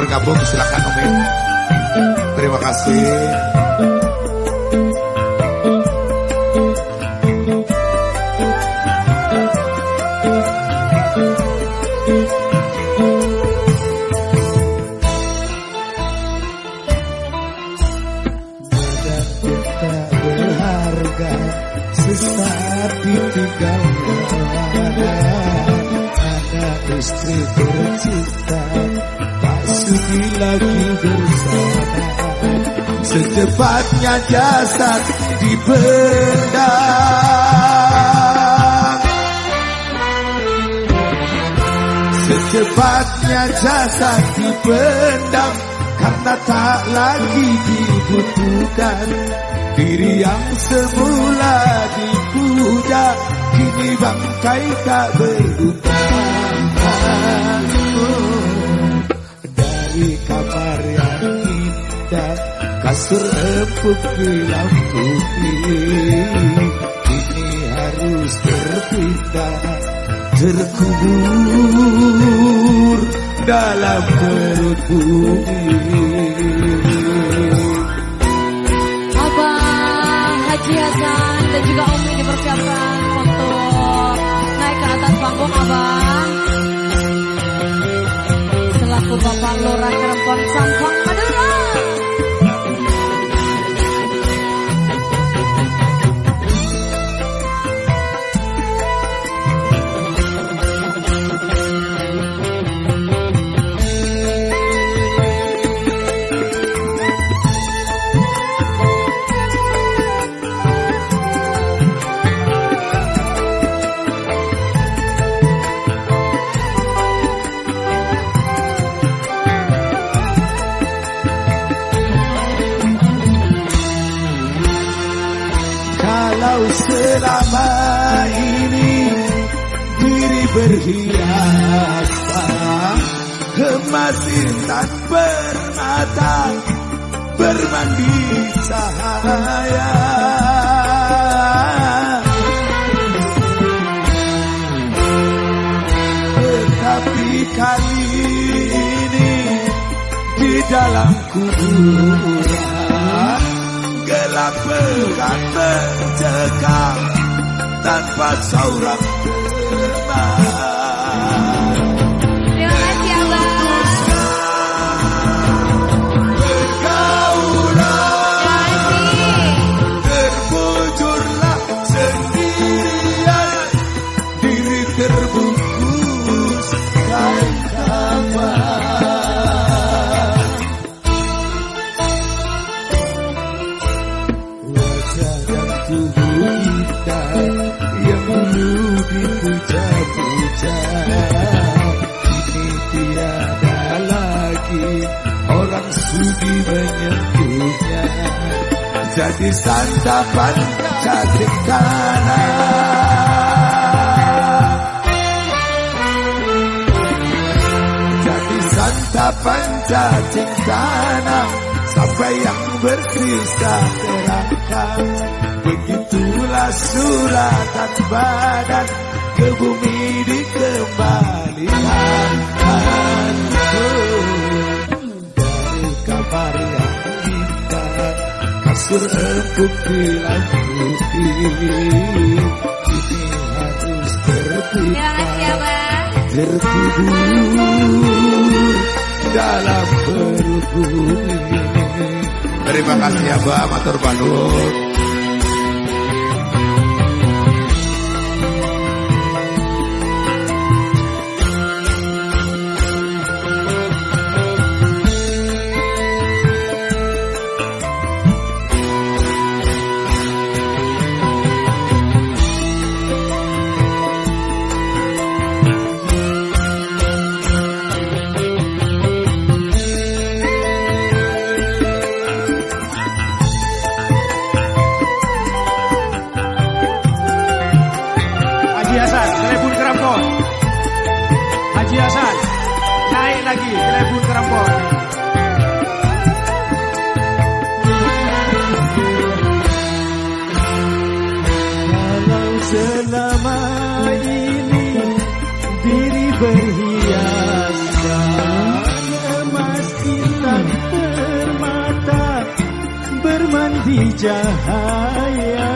Bergabung silakan Umi. Terima kasih. Secepatnya jasad dipendam Secepatnya jasad dipendam Karena tak lagi dibutuhkan. Diri yang semula dipuja Kini bangkai tak berubah. Dari kamar yang indah Empuk di lampu Kini harus terpindah Terkubur dalam perut bumi Abang Haji Hasan dan juga Umi dipersiapkan untuk naik ke atas panggung Abang. Selaku Bapak Lurah Kerempon Sampang Madura. Selama ini diri berhiasan Emas intan permata bermandi cahaya. Tetapi kali ini di dalam kuburan pekat mencekam tanpa seorang Jadi santapan cacing tanah. Jadi santapan cacing tanah Sampai yang bersisa terangkat. Begitulah suratan badan Ke bumi dikembalikan Harus dalam Terima kasih ya Mbak Matur Balur cahaya.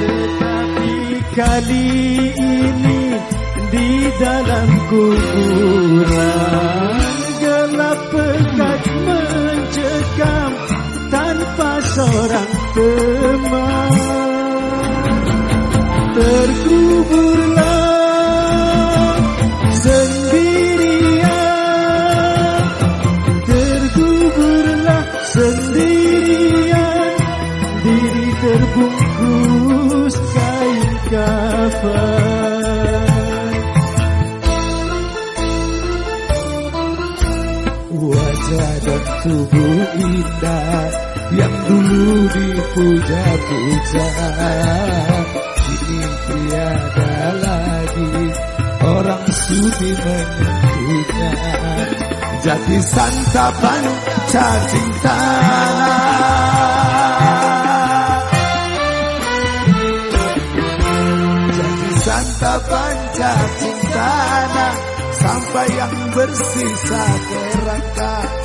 Tetapi kali ini di dalam kuburan Gelap pekat mencekam tanpa seorang teman. Terkuburlah indah Yang dulu dipuja-puja Kini tiada lagi Orang sudi menyentuhnya Jadi santapan cacing tanah Jadi santapan cacing tanah Sampai yang bersisa kerangka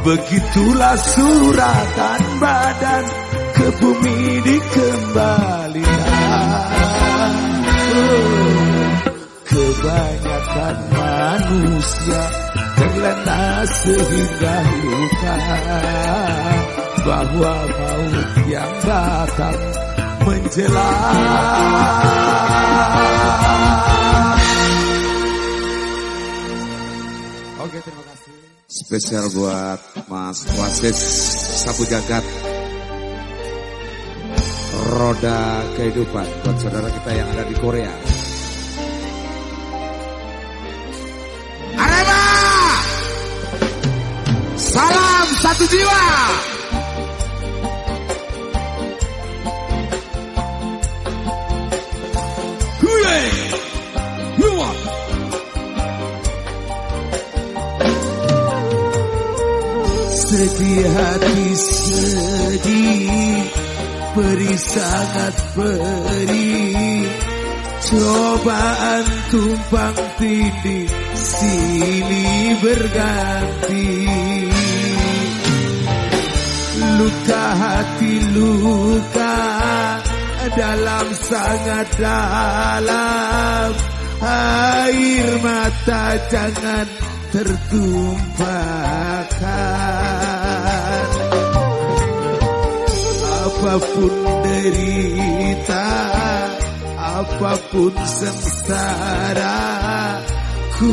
Begitulah suratan badan Ke bumi dikembalikan. Kebanyakan manusia Terlena sehingga lupa Bahwa maut yang datang menjelang Oke, terima kasih. Spesial buat Mas Wasis Sapu Jagat. Roda kehidupan buat saudara kita yang ada di Korea. Sangat beri Cobaan tumpang tindih Silih berganti. Luka hati luka Dalam sangat dalam. Air mata jangan tertumpahkan Apa pun derita Apa pun sengsara Ku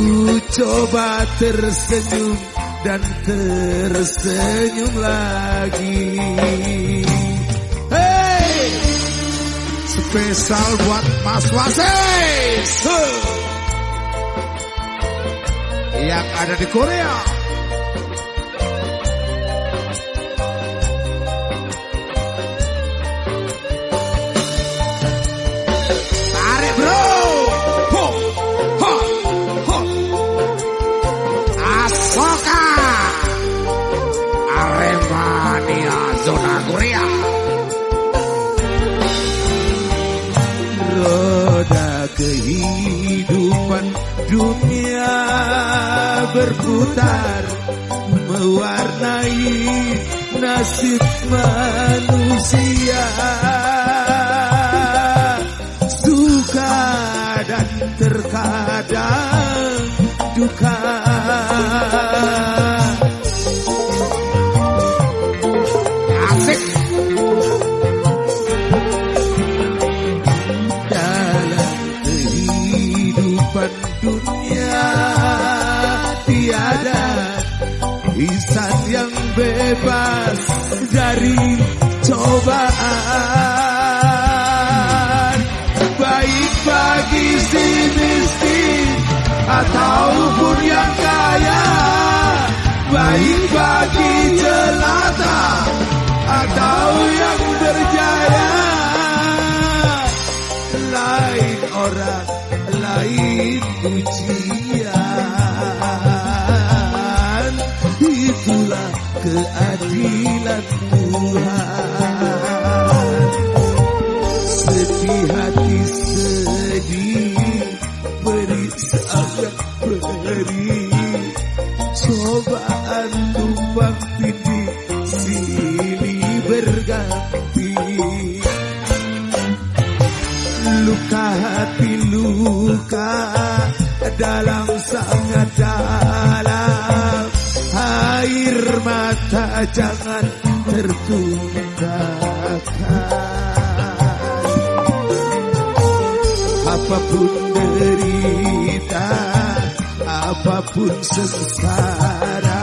coba tersenyum dan tersenyum lagi Hey! Spesial buat Mas Wasis. Yang ada di Korea. Kehidupan dunia berputar Mewarnai nasib manusia. Suka dan terkadang duka bebas dari cobaan. Baik bagi si miskin ataupun yang kaya. Baik bagi jelata atau yang Tuhan sedih hati sedih beri sangat beri cobaan tumpang tindih silih berganti luka hati luka dalam sangat dalam. Air mata jangan tertumpahkan apa pun derita apa pun sengsara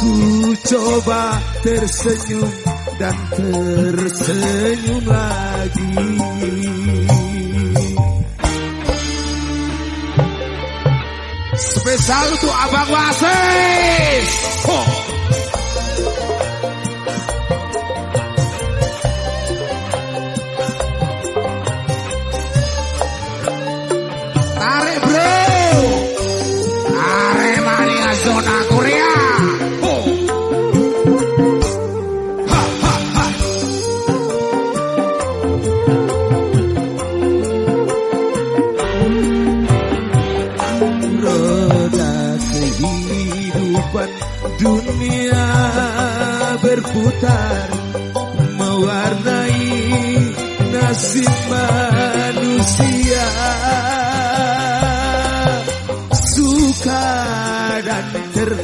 ku coba tersenyum dan tersenyum lagi Spesial untuk Abang Wasis. Oh.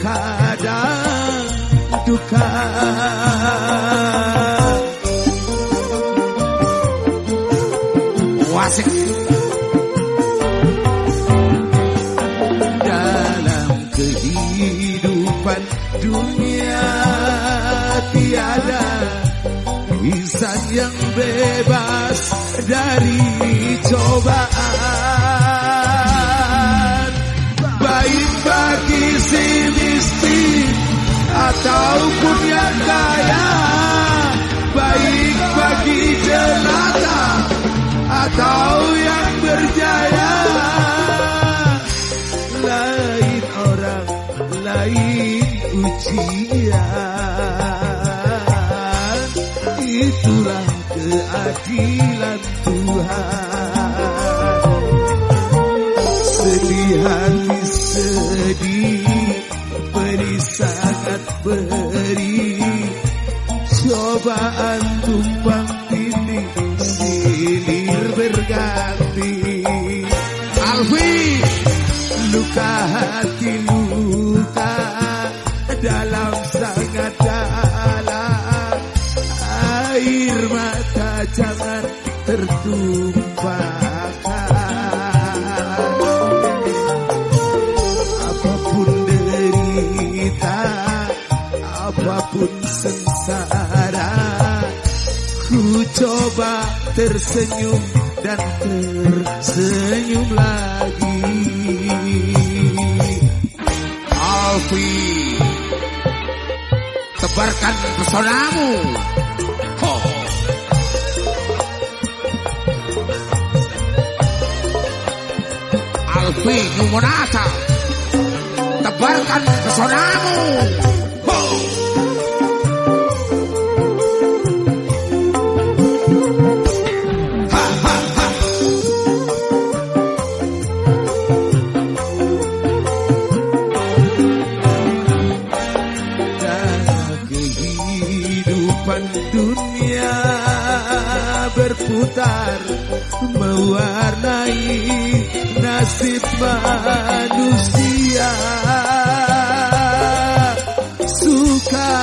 Terkadang duka Wasik. dalam kehidupan dunia tiada insan yang bebas dari cobaan miskin ataupun yang kaya baik bagi jelata atau yang berjaya. Lain orang lain ujian. Itulah keadilan Tuhan. Sedih hati sedih beri sangat beri cobaan tumpang tindih silir berganti. Alfi. luka hati luka dalam sangat dalam. Air mata jangan tertumpahkan coba tersenyum dan tersenyum lagi Alfi. Tebarkan pesonamu. Alfi Numonata. Tebarkan pesonamu. Berputar mewarnai nasib manusia. Suka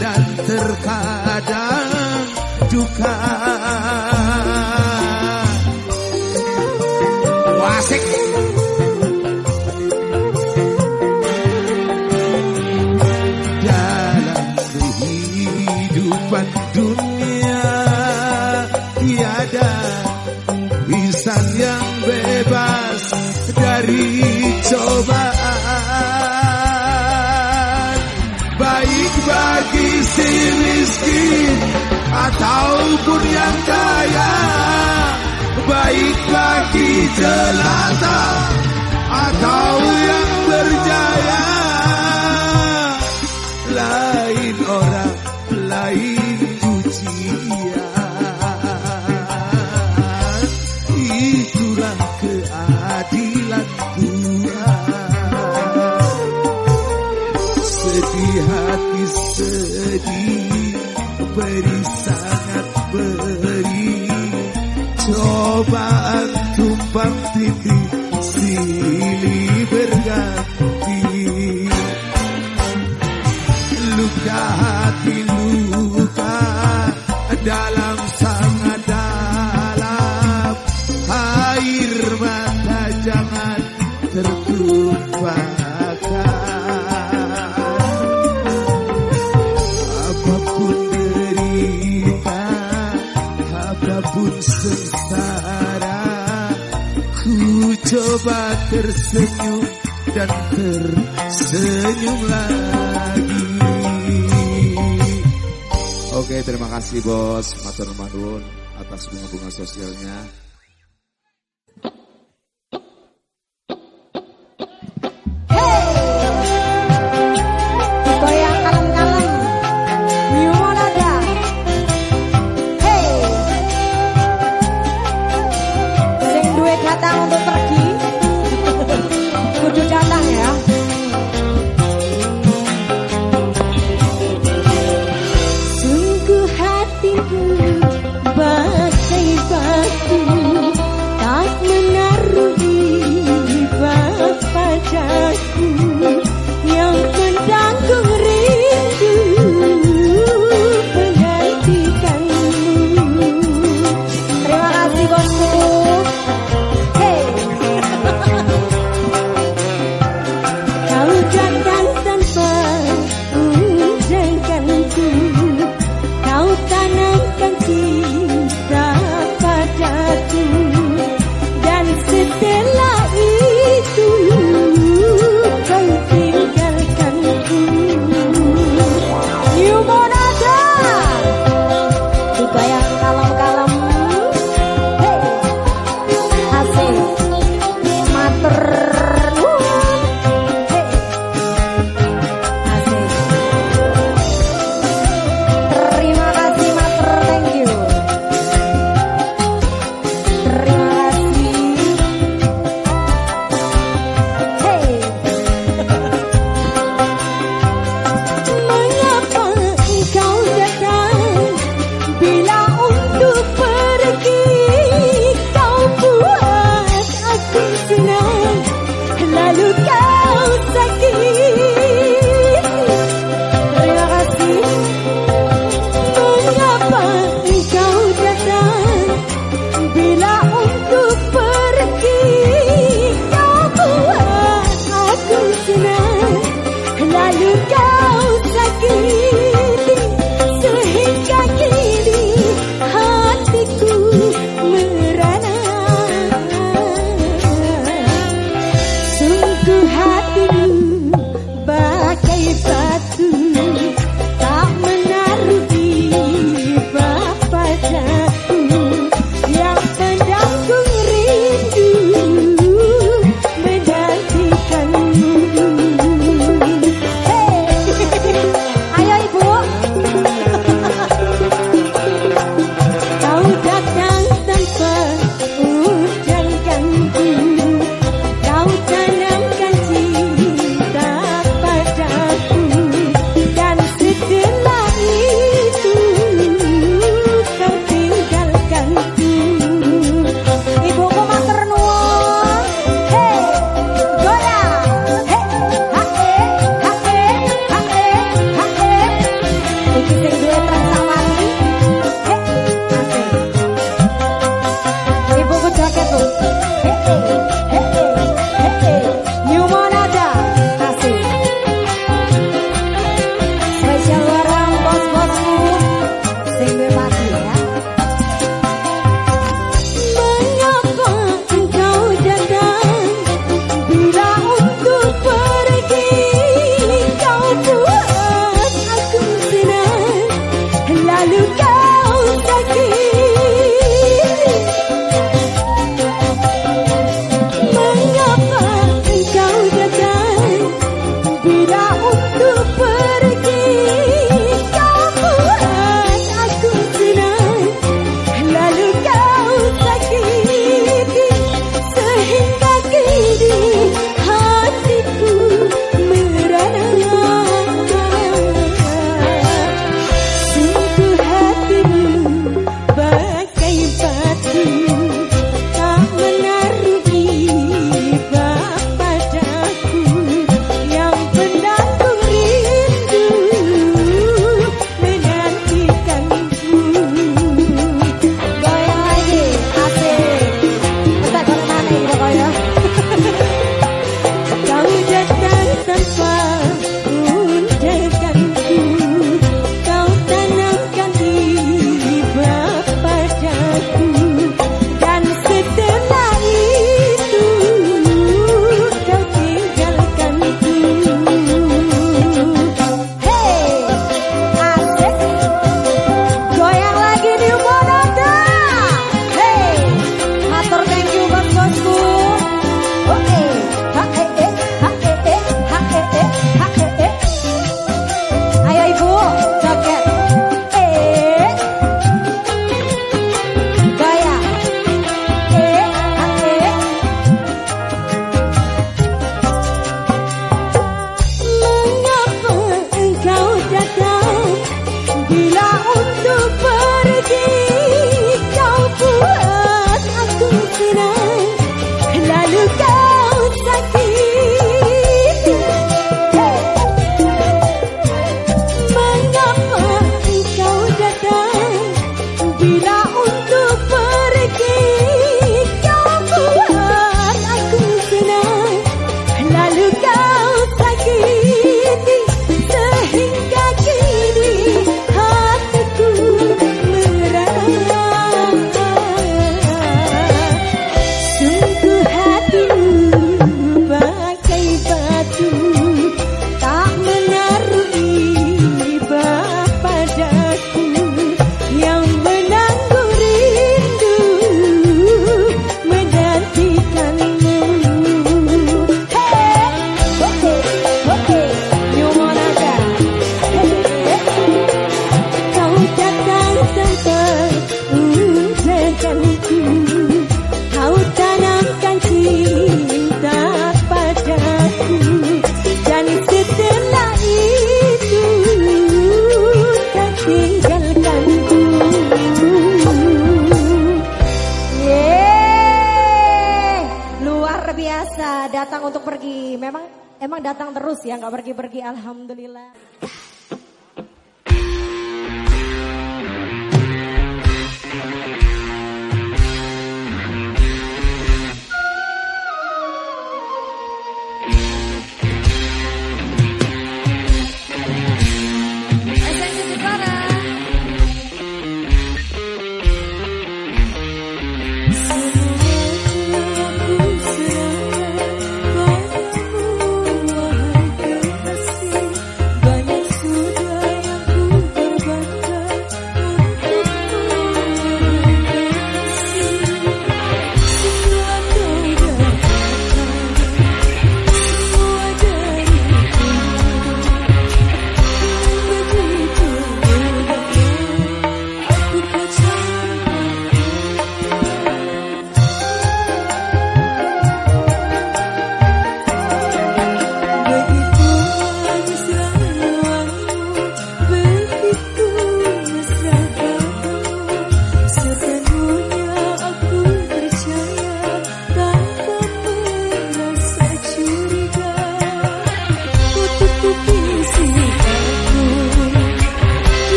dan terkadang duka miskin ataupun yang kaya baik bagi jelata. Atau yang berjaya tersenyum dan tersenyum lagi. Oke terima kasih bos. Matur Madun atas bunga-bunga sosialnya.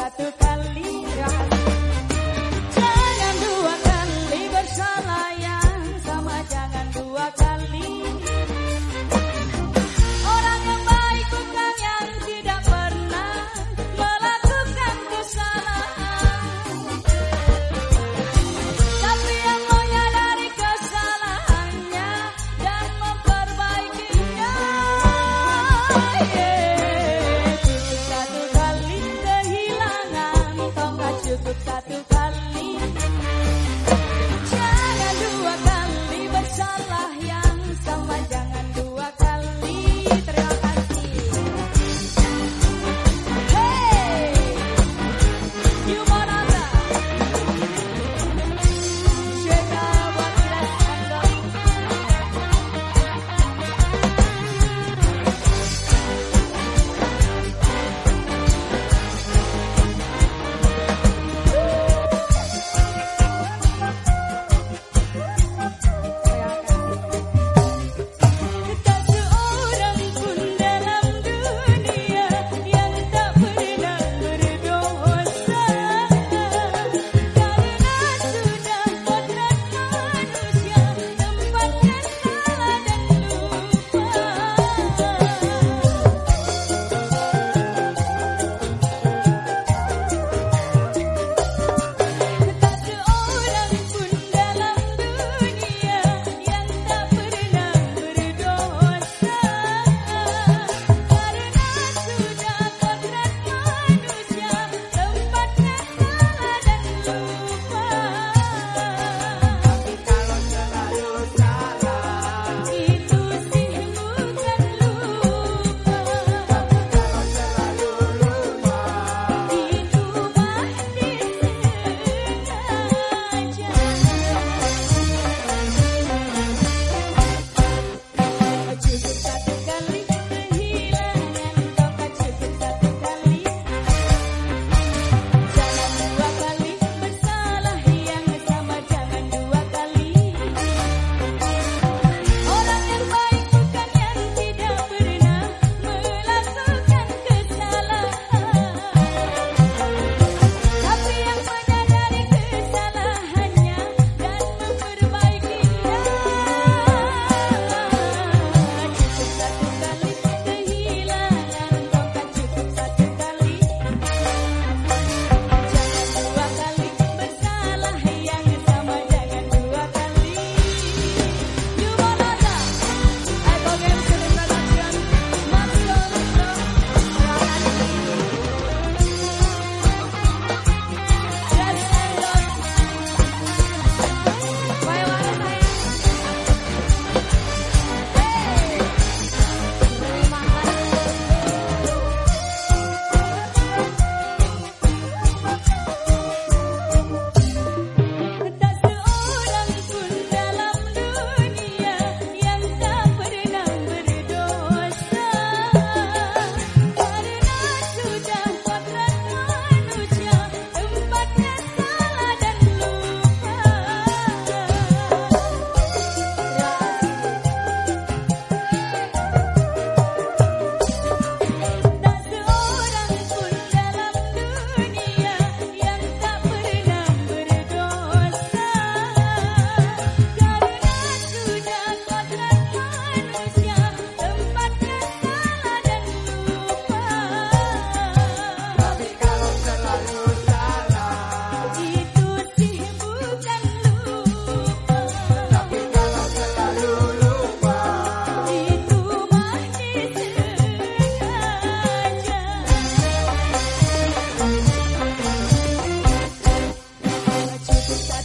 got the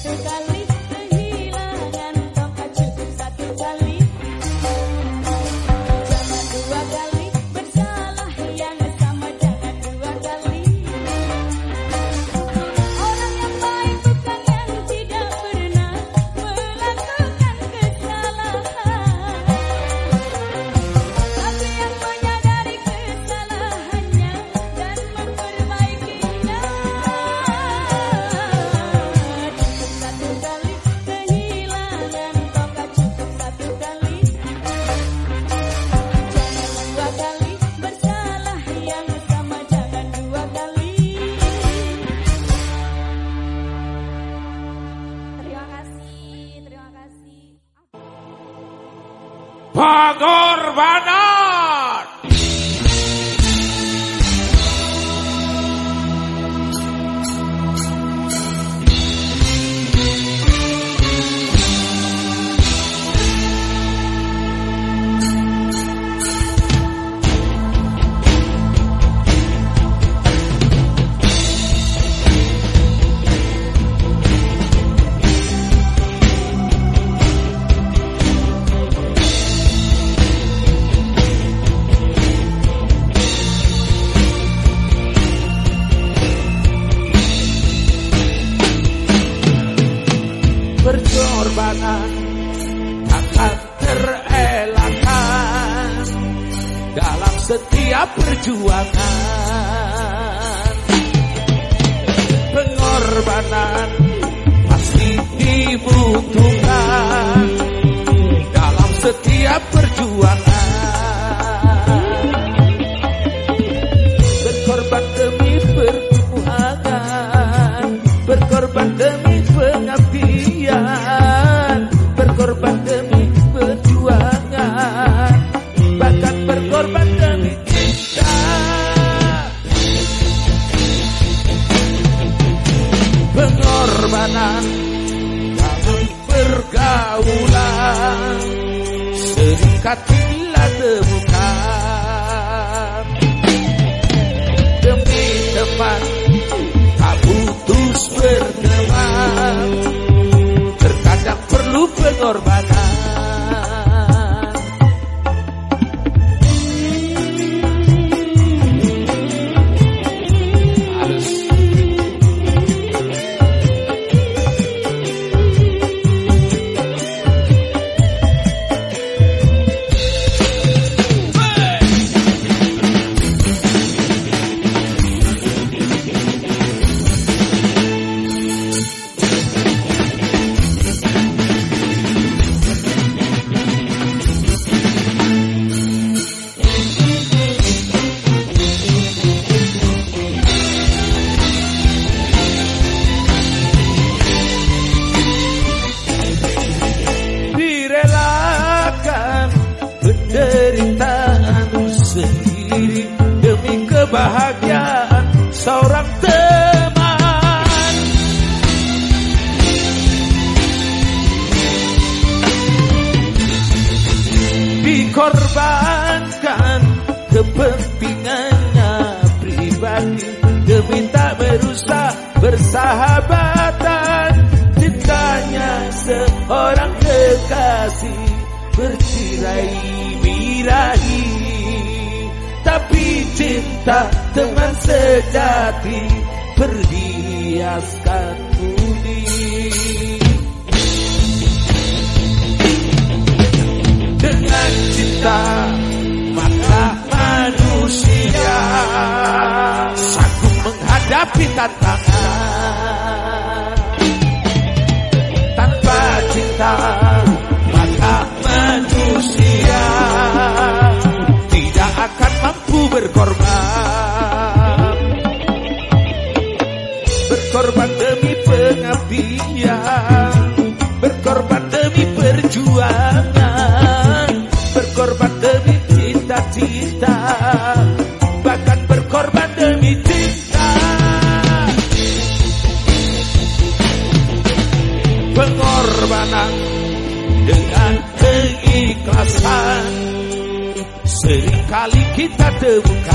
Música kita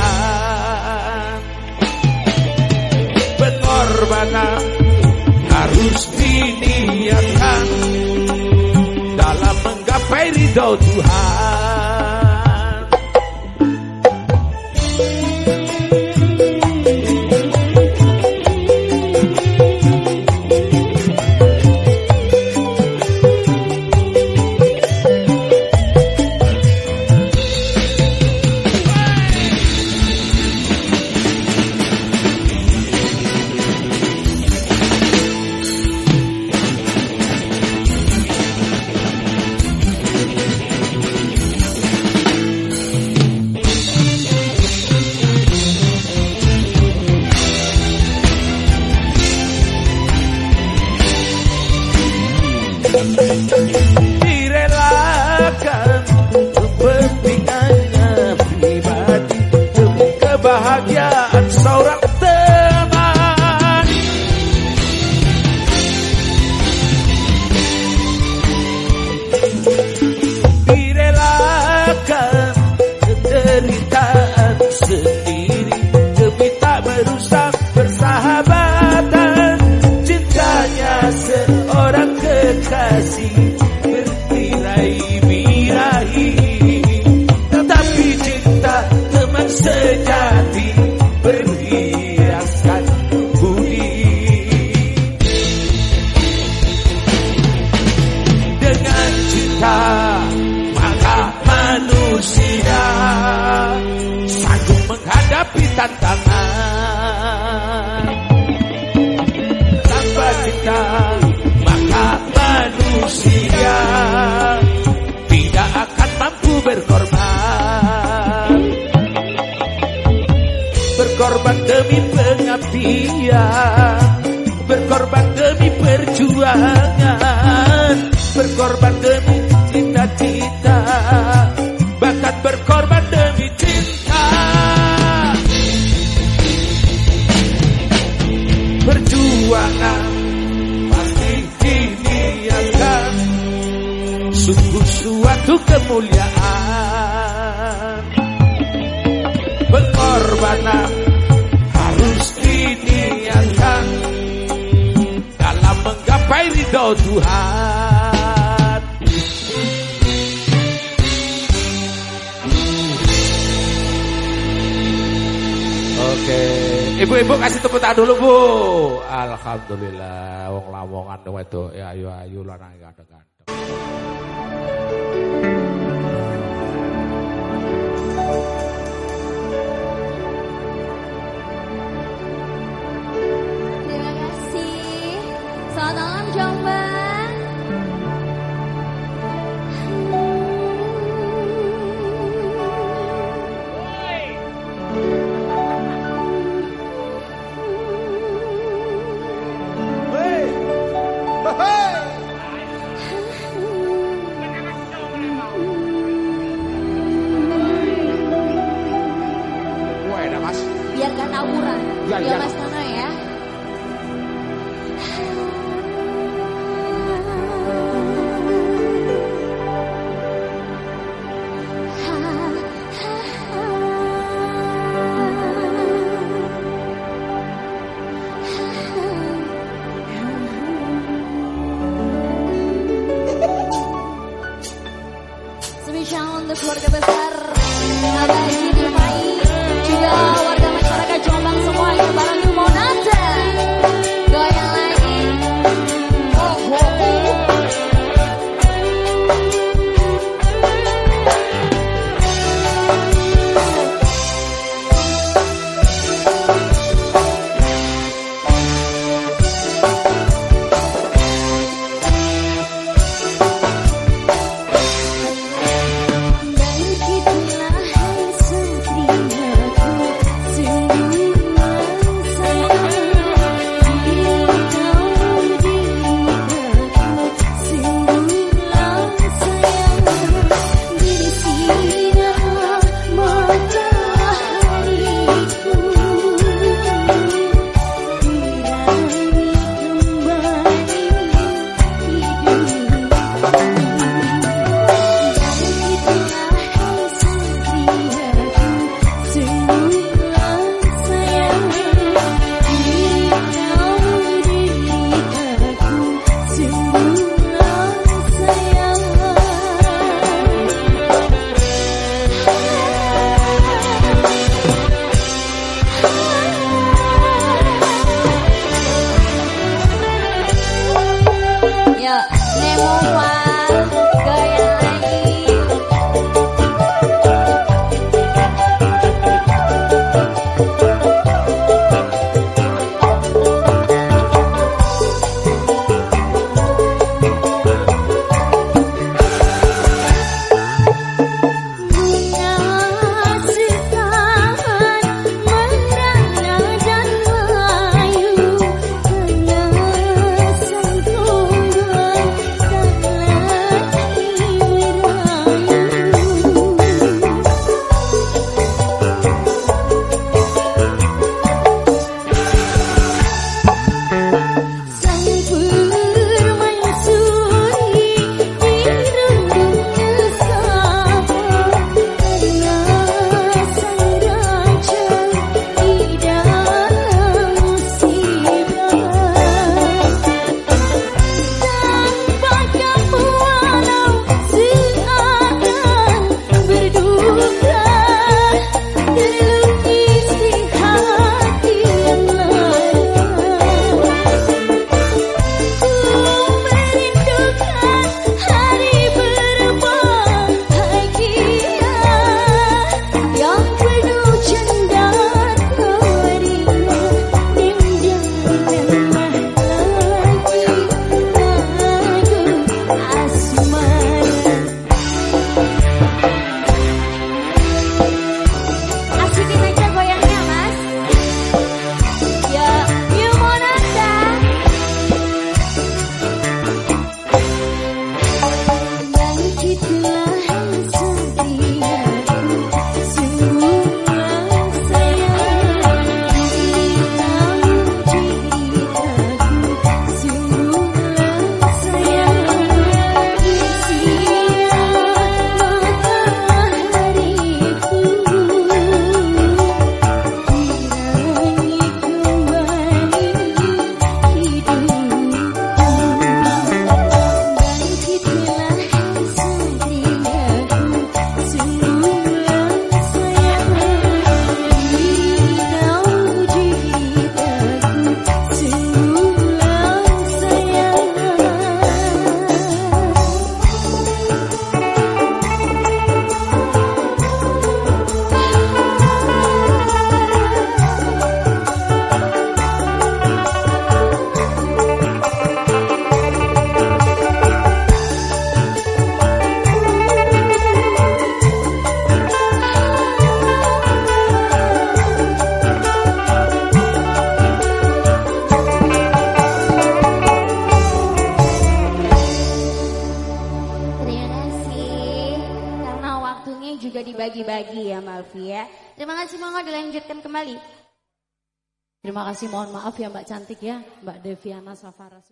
Terima kasih mohon maaf ya Mbak cantik ya Mbak Deviana Safara.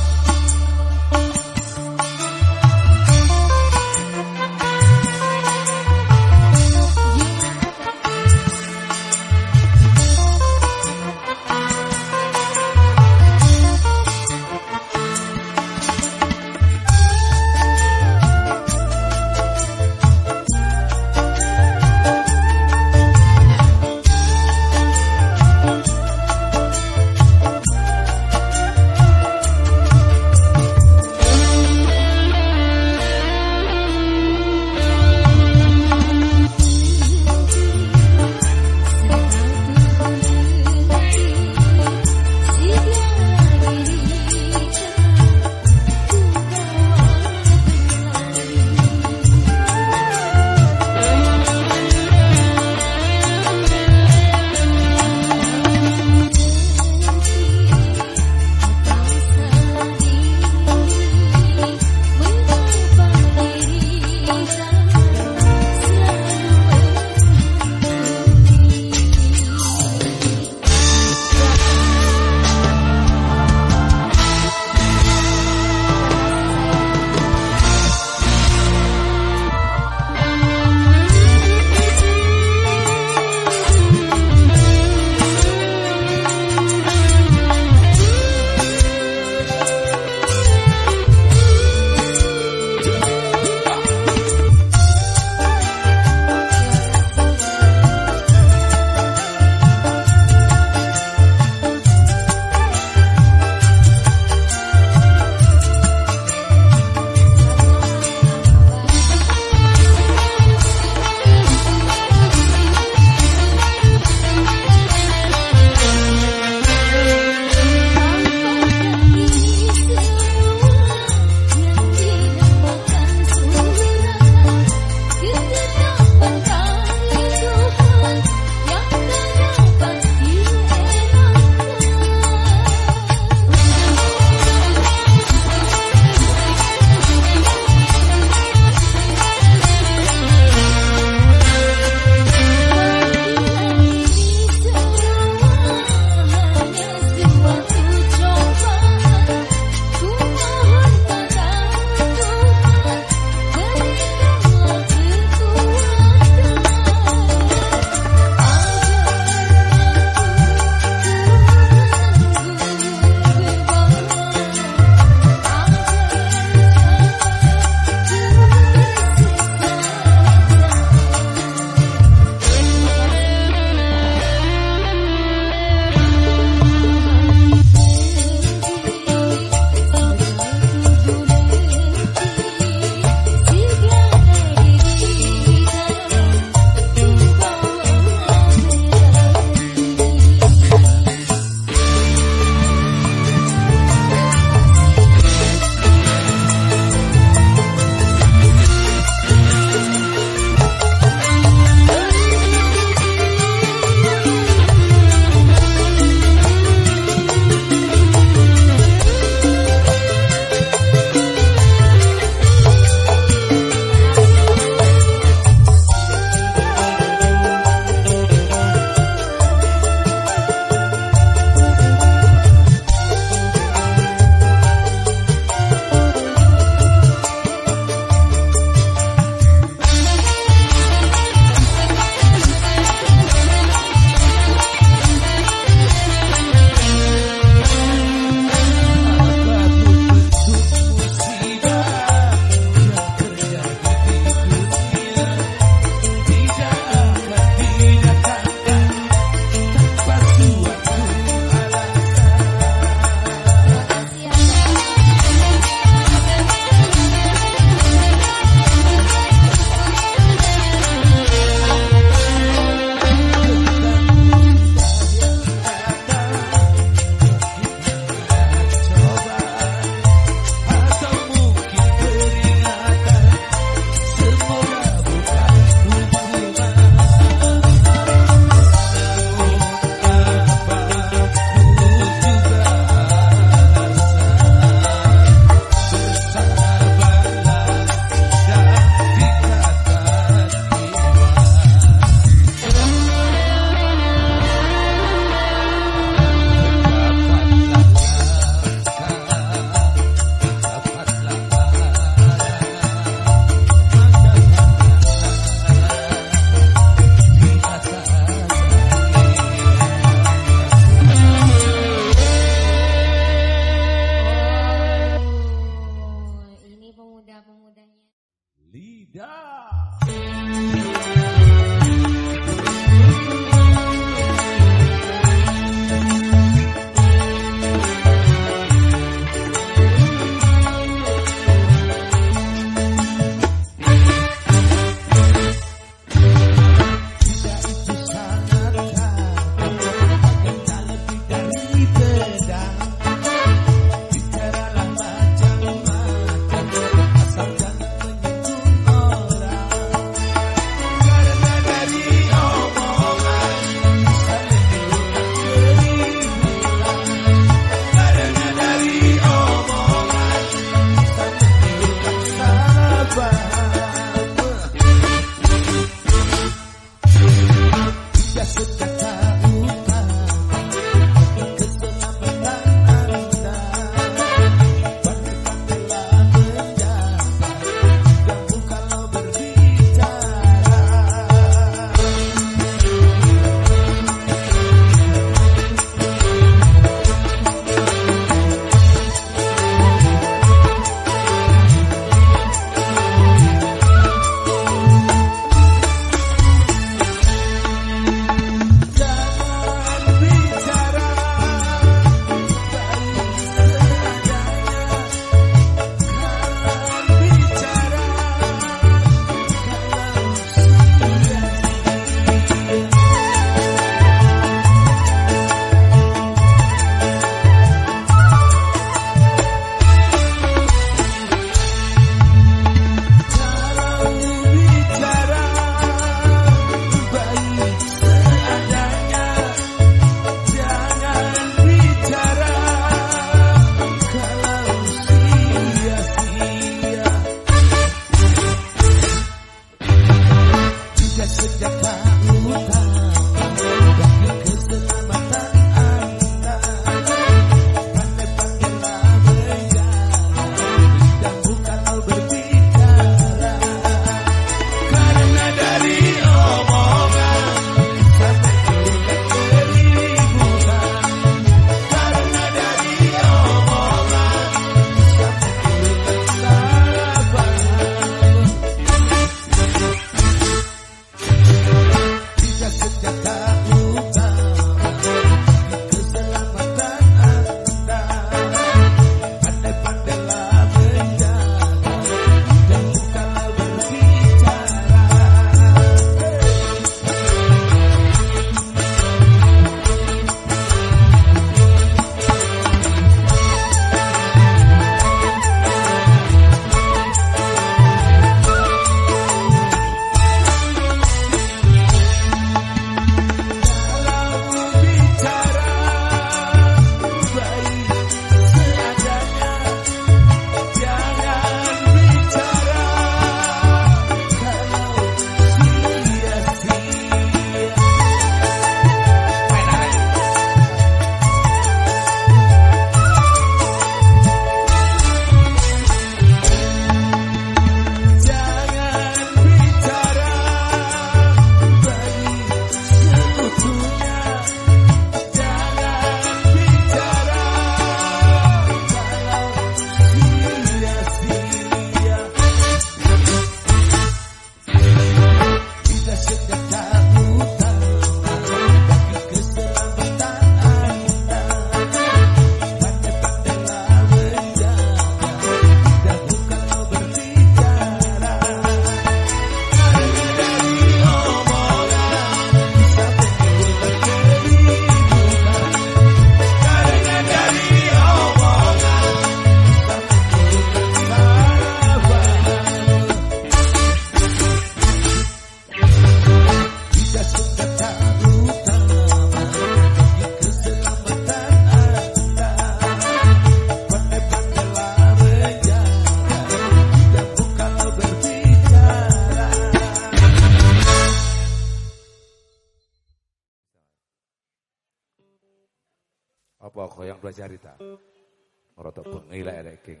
ngilek arek king.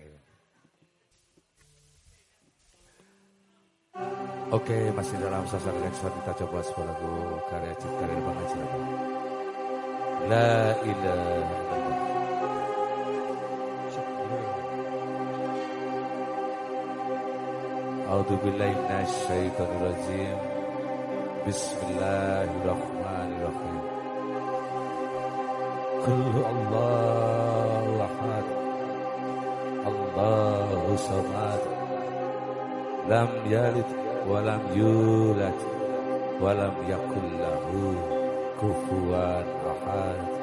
Oke, masih dalam sasaran yang sudah kita coba sebuah lagu karya cipta karya Bang Haji. La ilaha A'udzu billahi minasy syaithanir rajim. Bismillahirrahmanirrahim. Qul Allah الله صمد. لم يلد ولم يولد ولم يكن له كفوا أحد.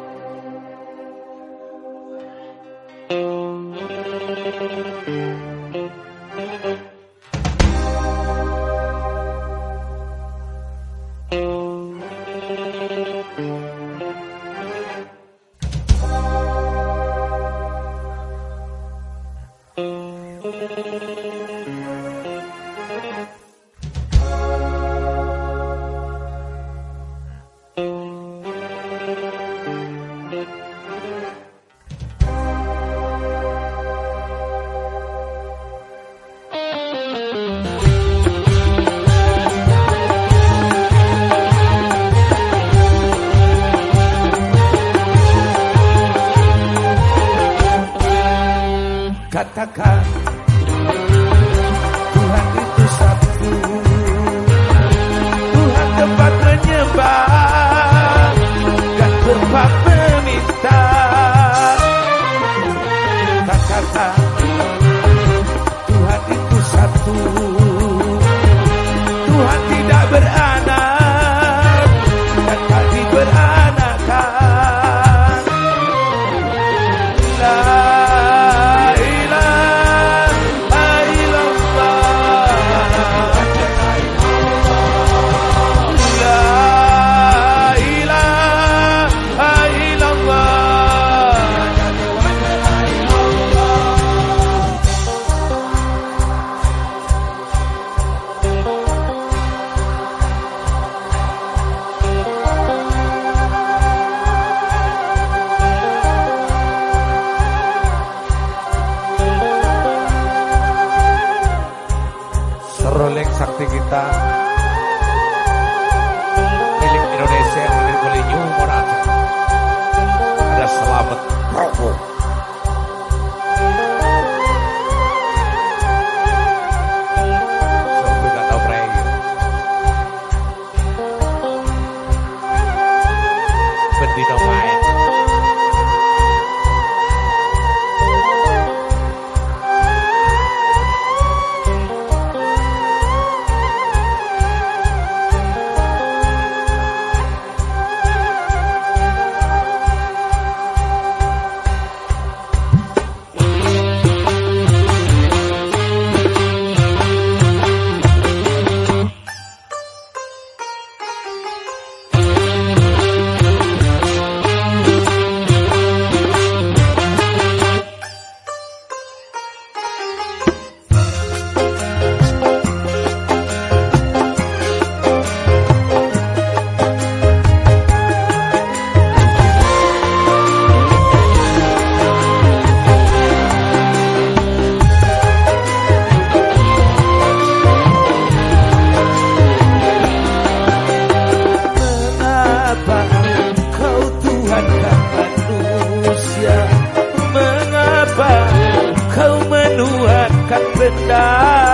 with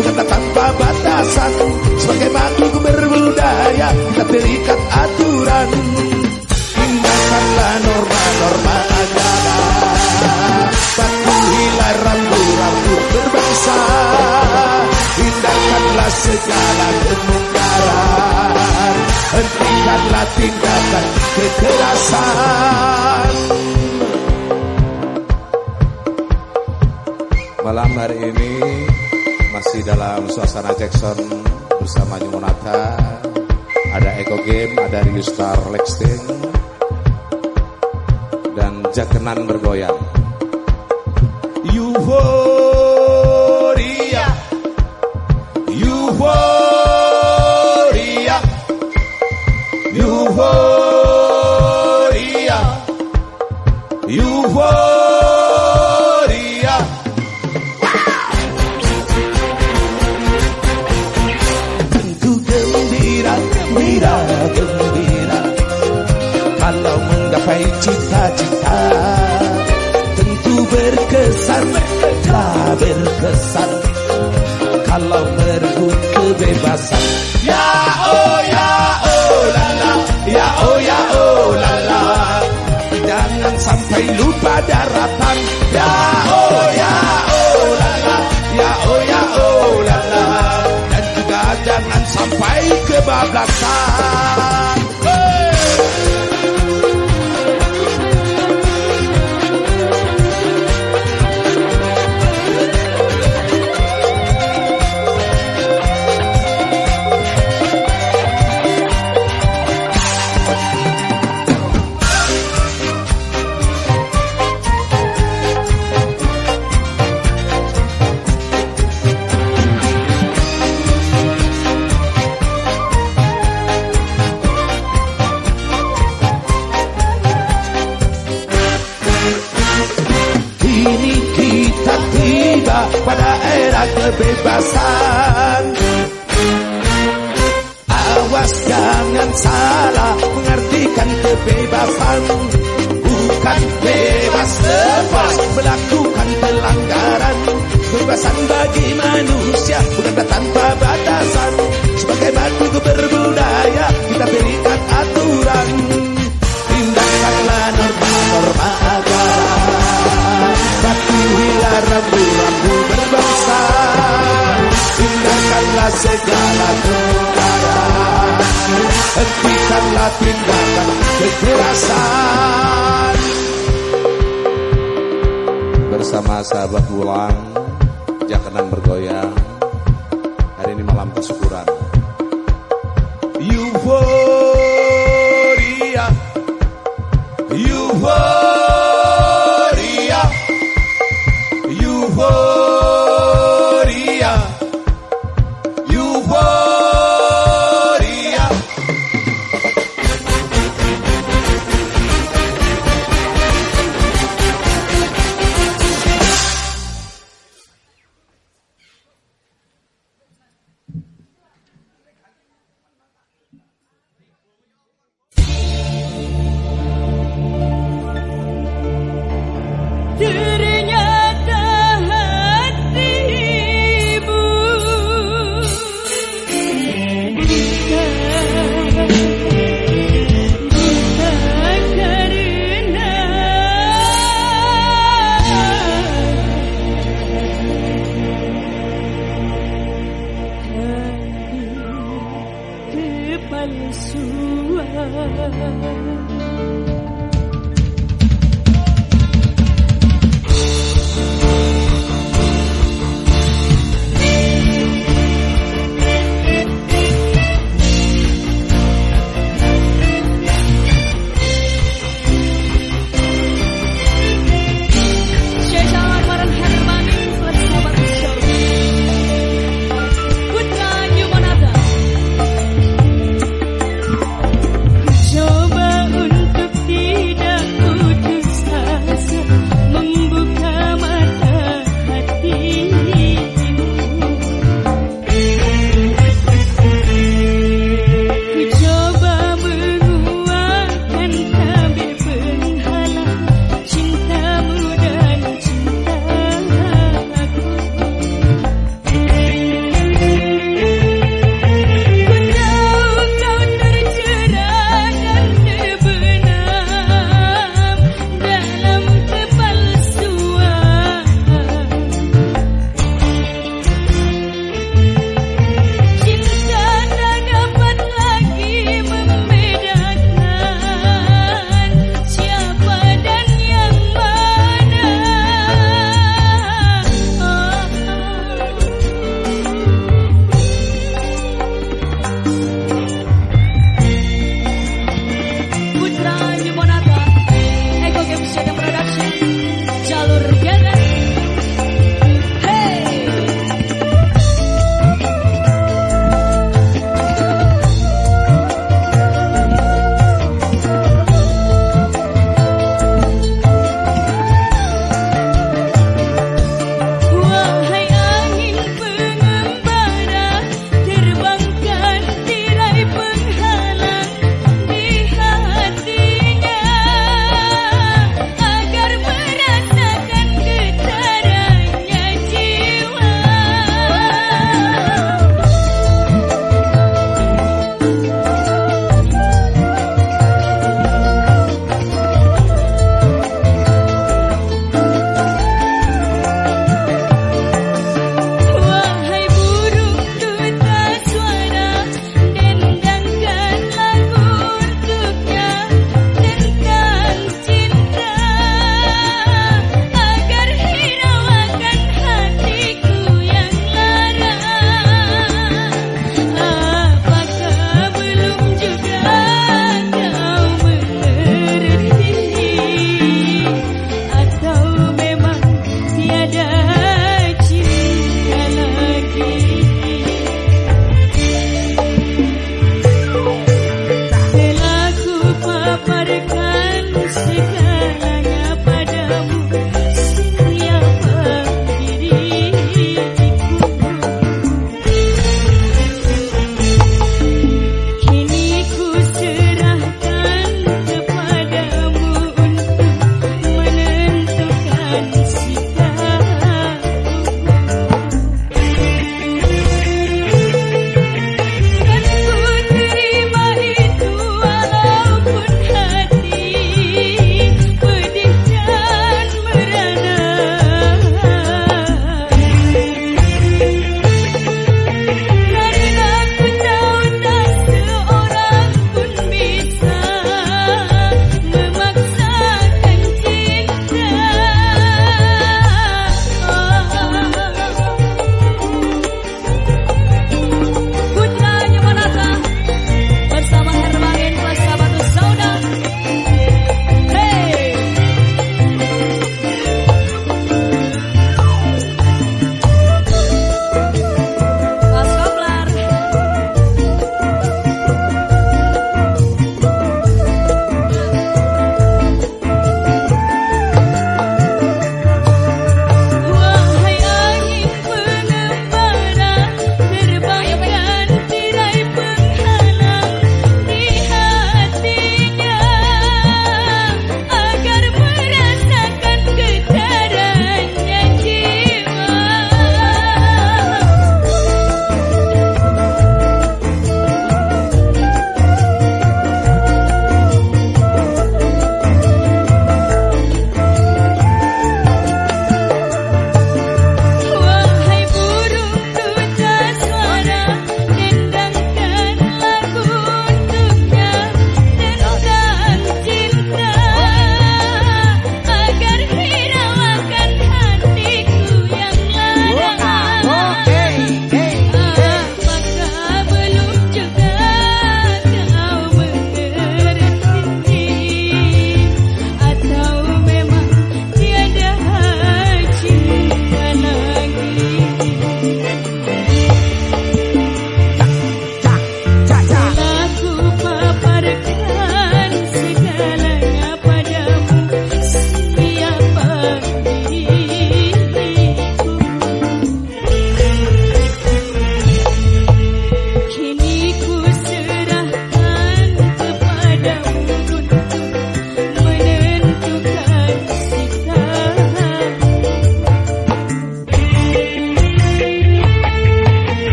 bukan tanpa batasan Sebagai makhluk berbudaya kita terikat aturan. Indahkanlah norma-norma agama Patuhilah rambu-rambu berbangsa. Hindarkanlah segala kemungkaran Hentikanlah tindakan kekerasan. Malam hari ini masih dalam suasana Jackson bersama Nyumonata. Ada Eco Game, ada Rio Star Lexting, dan Jakenan bergoyang. Euforia berkesan. Kalau merebut kebebasan. Ya oh ya oh lala Ya oh ya oh lala Jangan sampai lupa daratan. Ya oh ya oh lala Ya oh ya oh lala Dan juga jangan sampai kebablasan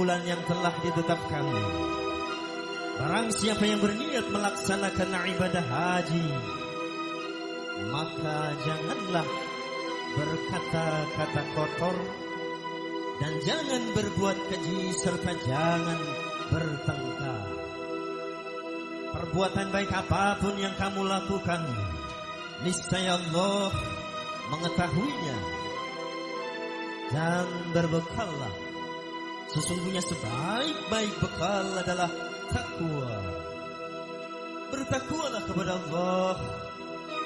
bulan-bulan yang telah ditetapkan. Barang siapa yang berniat melaksanakan ibadah haji, maka janganlah berkata-kata kotor dan jangan berbuat keji serta jangan bertengkar. Perbuatan baik apa pun yang kamu lakukan, niscaya Allah mengetahuinya. Dan berbekallah. Sesungguhnya sebaik-baik bekal adalah takwa. Bertakwalah kepada Allah,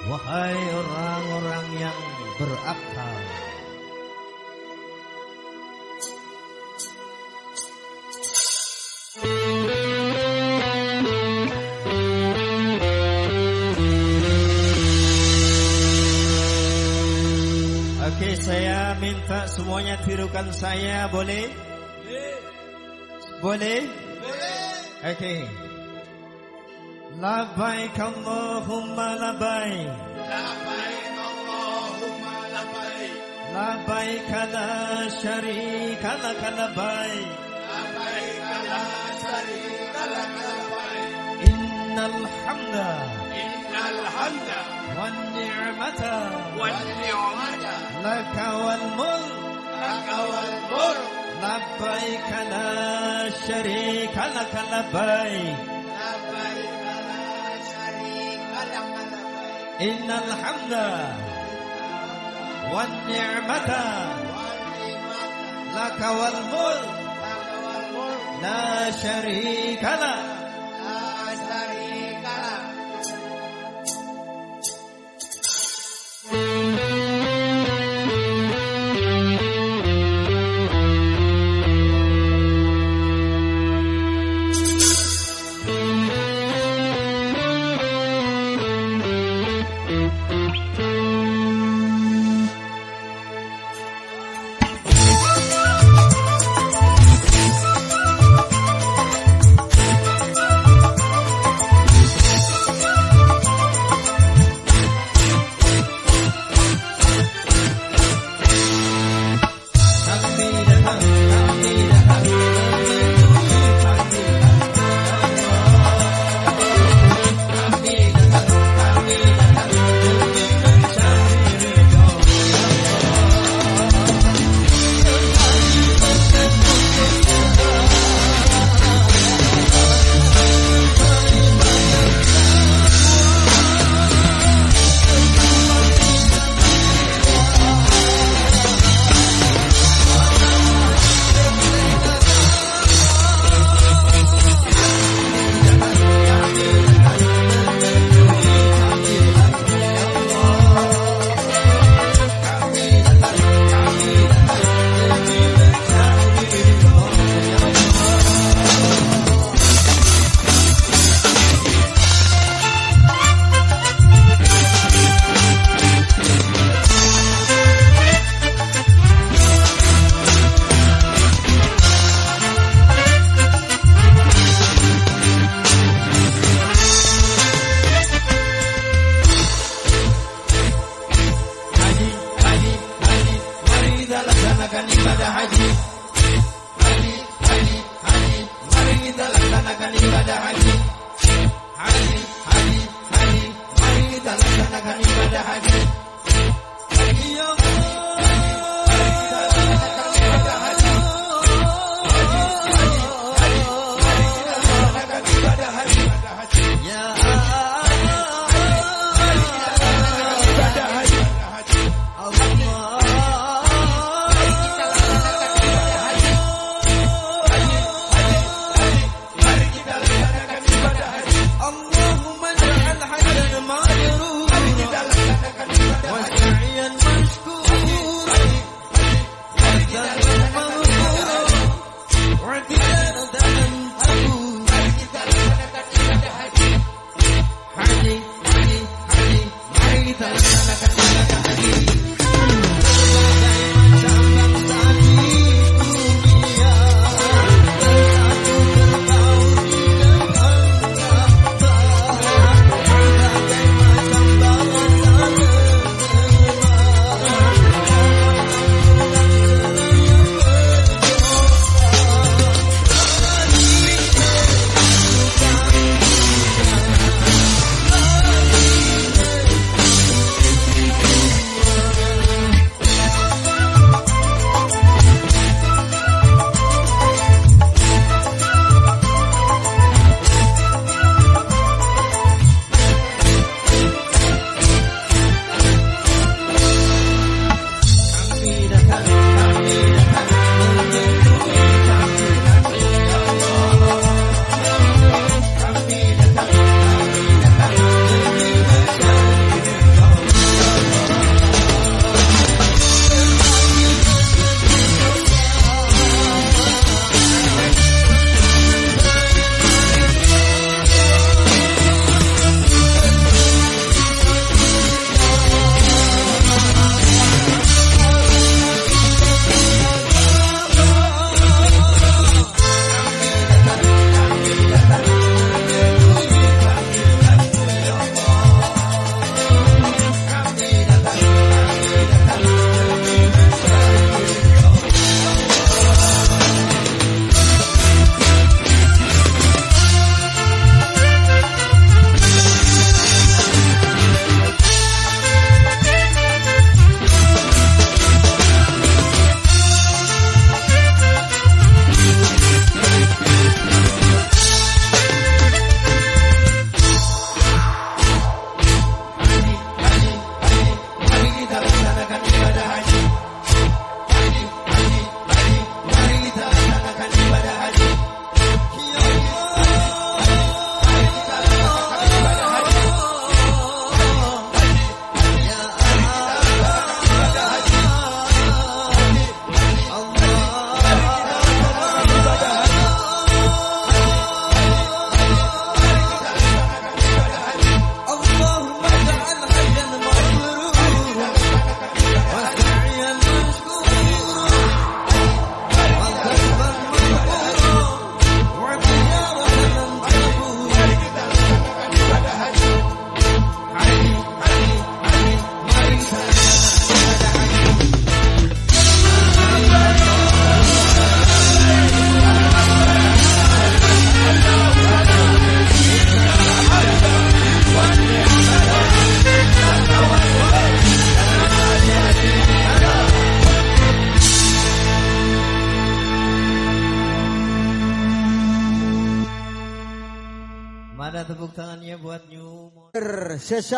wahai orang-orang yang berakal. Oke, saya minta semuanya tirukan saya, boleh? बोले okay لبيك اللهم لبيك. لبيك اللهم لبيك. لبيك لا شريك لك لبيك. لبيك لا شريك لك لبيك. إن الحمد إن الحمد والنعمة والنعمة لك والملك. لك والملك. wal mulk. Laka wal mulk. لبيك لا شريك لك لبيك إن الحمد والنعمة لك والملك لا شريك لك 谢谢